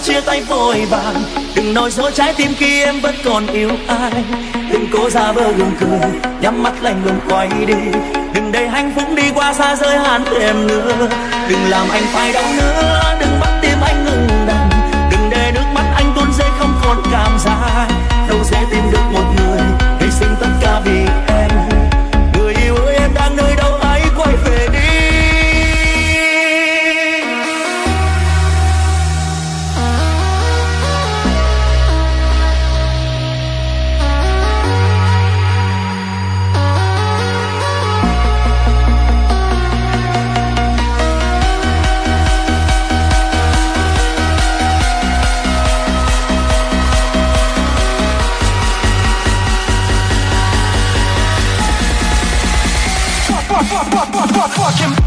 chia tay vội vàng. Đừng nói dối trái tim khi em vẫn còn yêu ai. Đừng cố ra vờ gượng cười, nhắm mắt lạnh lùng quay đi. Đừng để hạnh phúc đi qua xa rơi hàn thêm nữa đừng làm anh phải đau nữa. fucking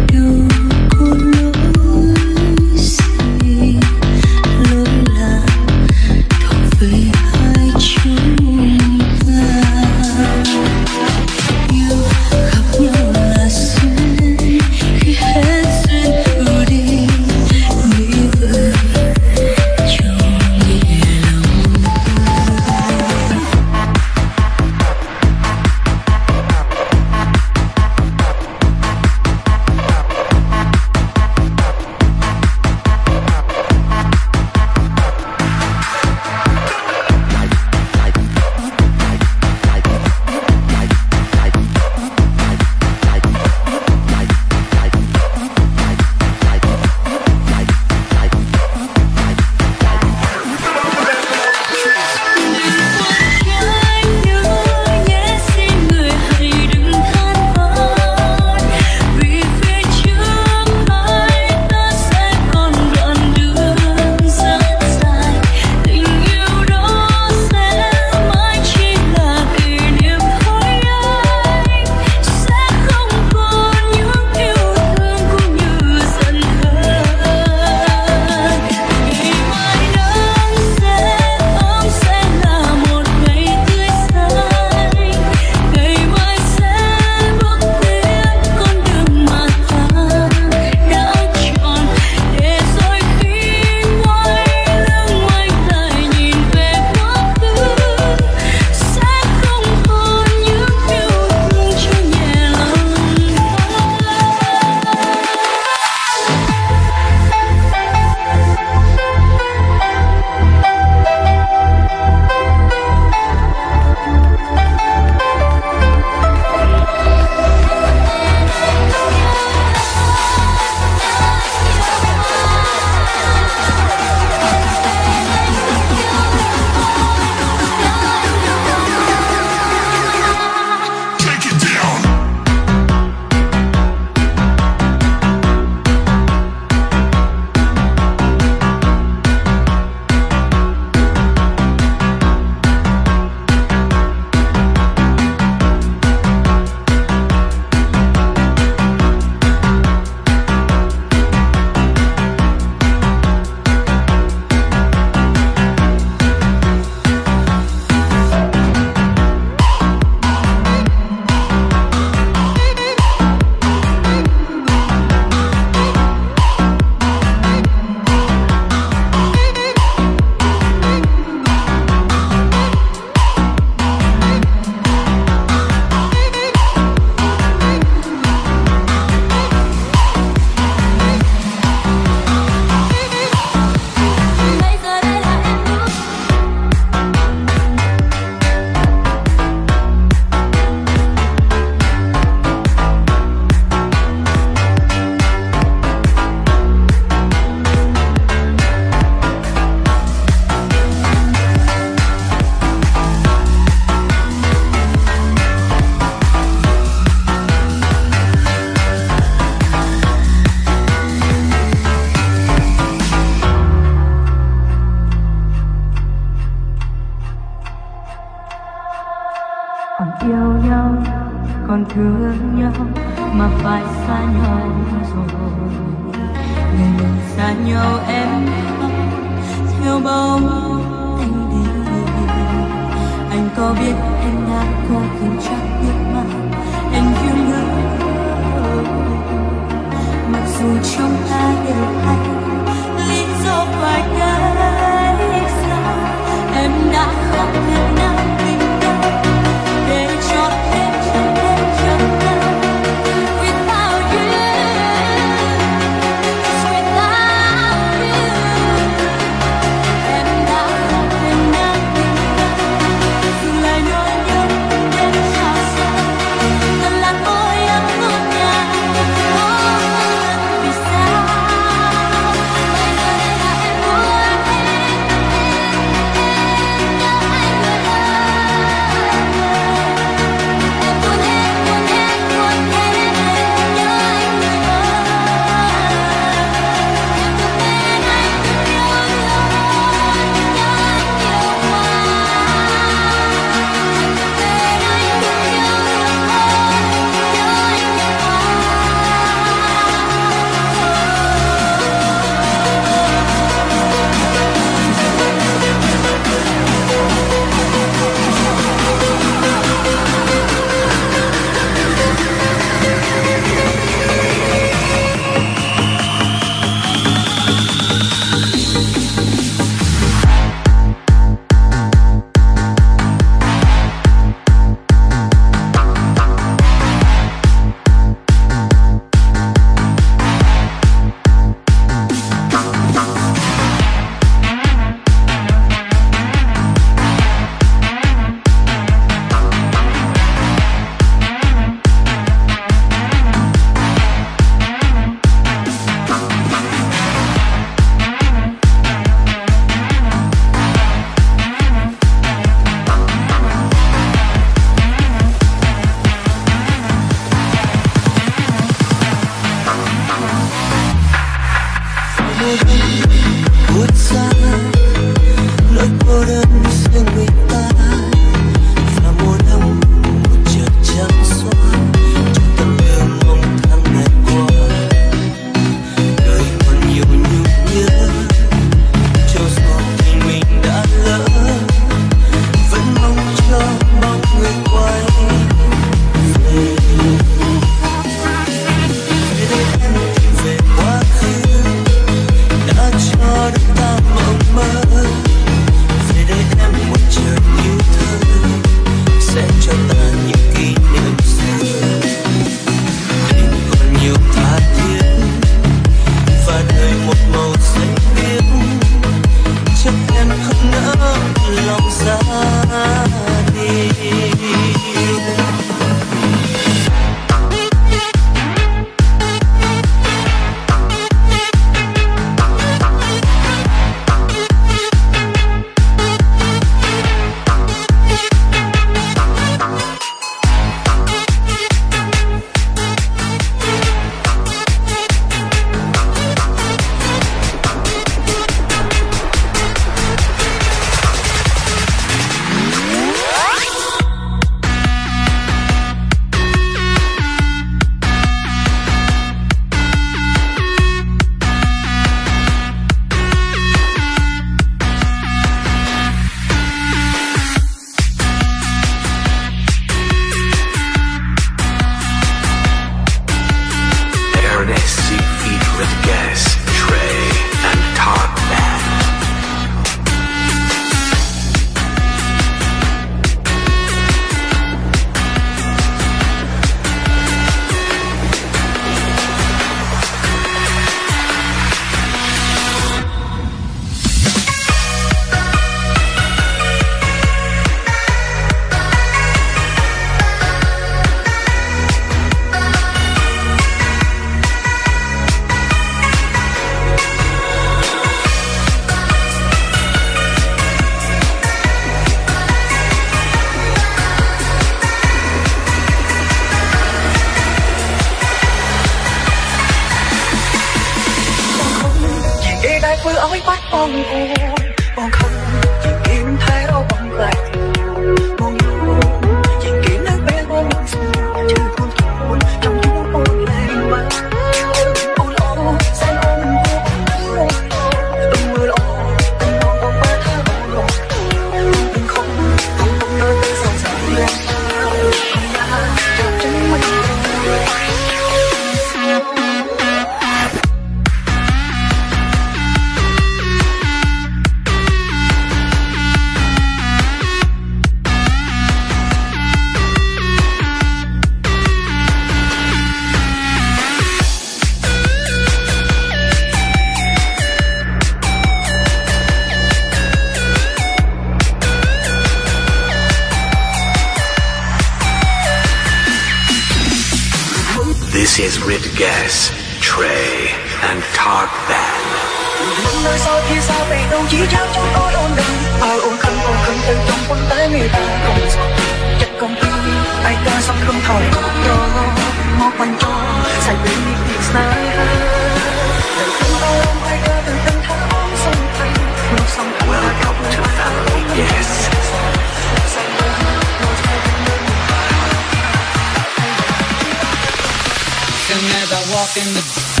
walk in the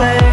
say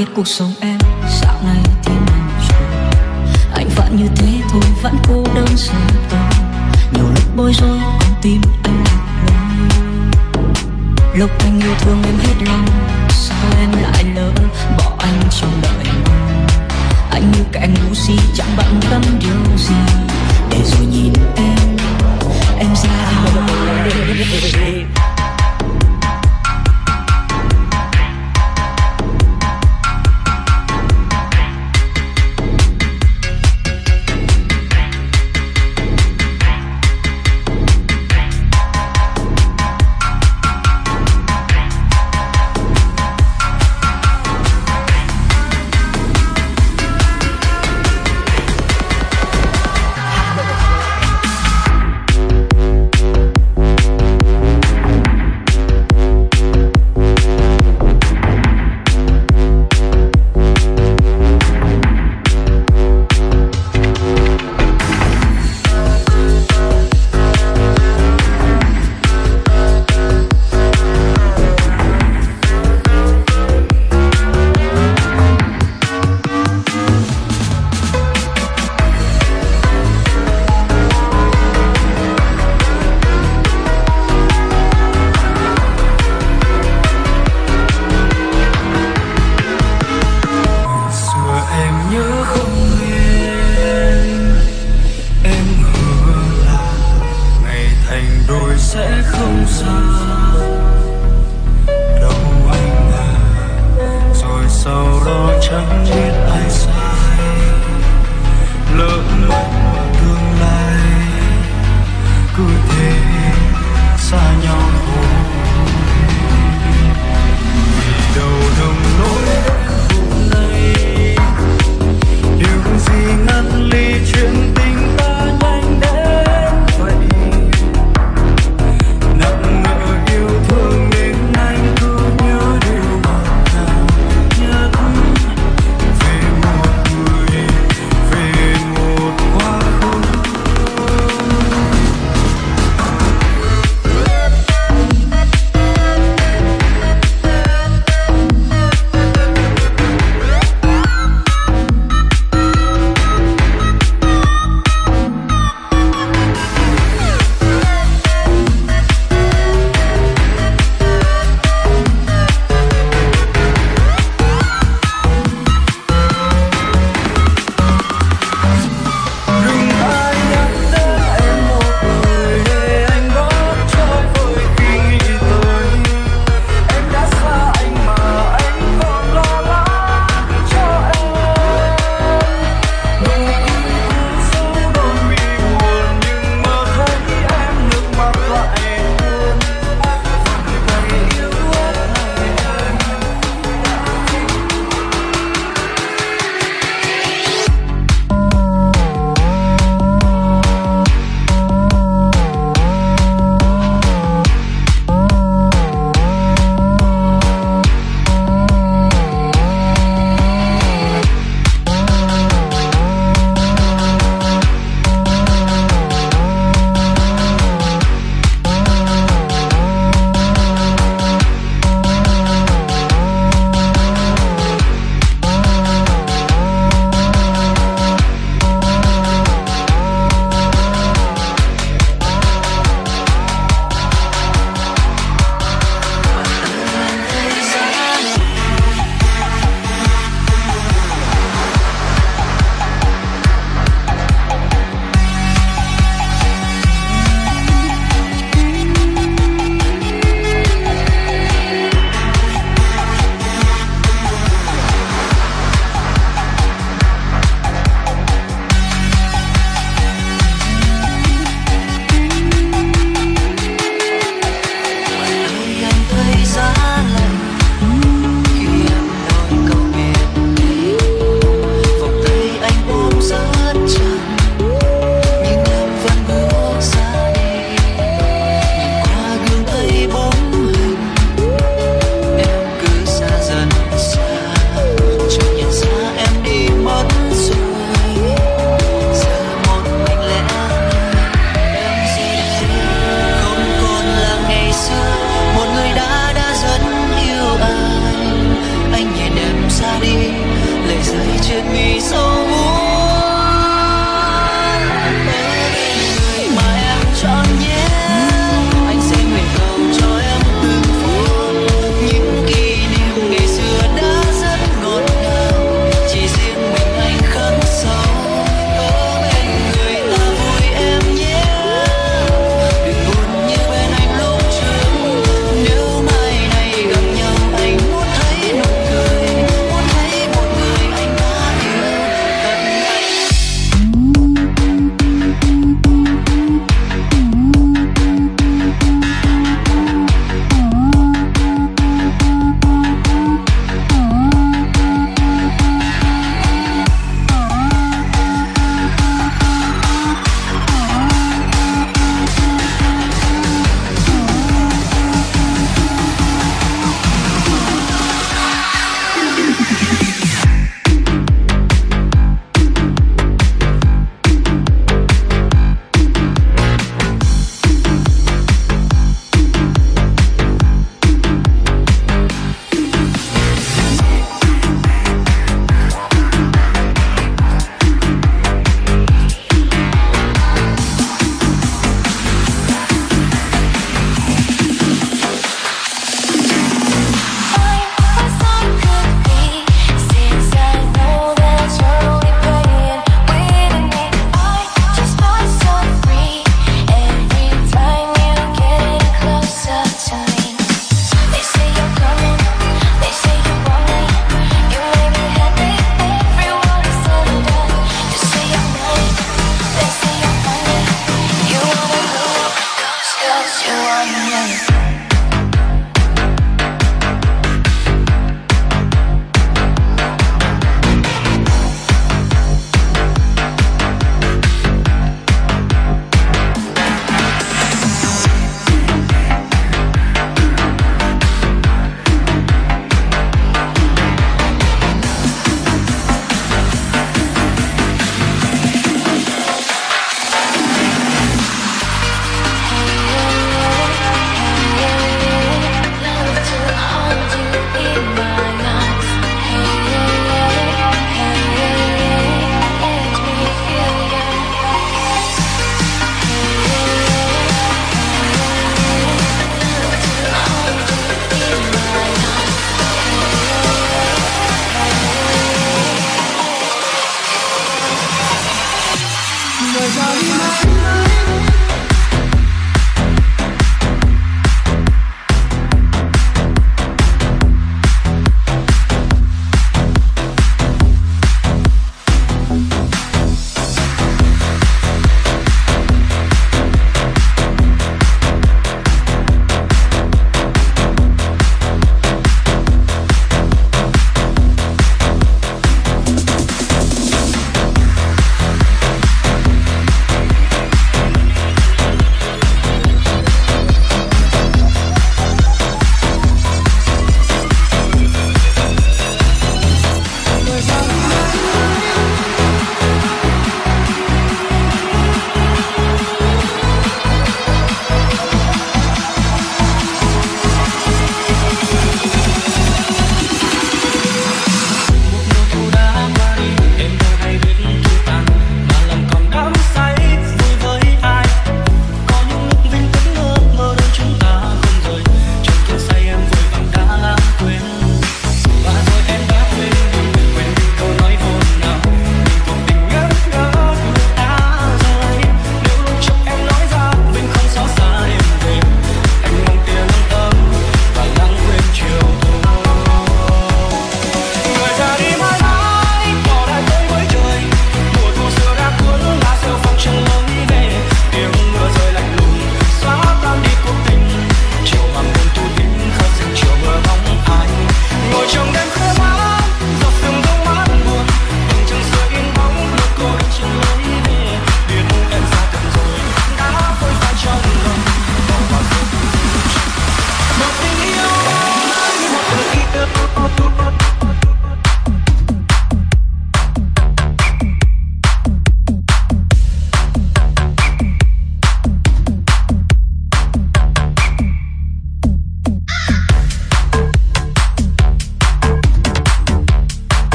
biết cuộc sống em dạo này thế nào rồi? Anh vẫn như thế thôi, vẫn cô đơn xa tôi nhiều lúc bối rối, con tim anh lạc lối lúc anh yêu thương em hết lòng, sao em lại lỡ bỏ anh trong đời anh như kẻ ngu si chẳng bận tâm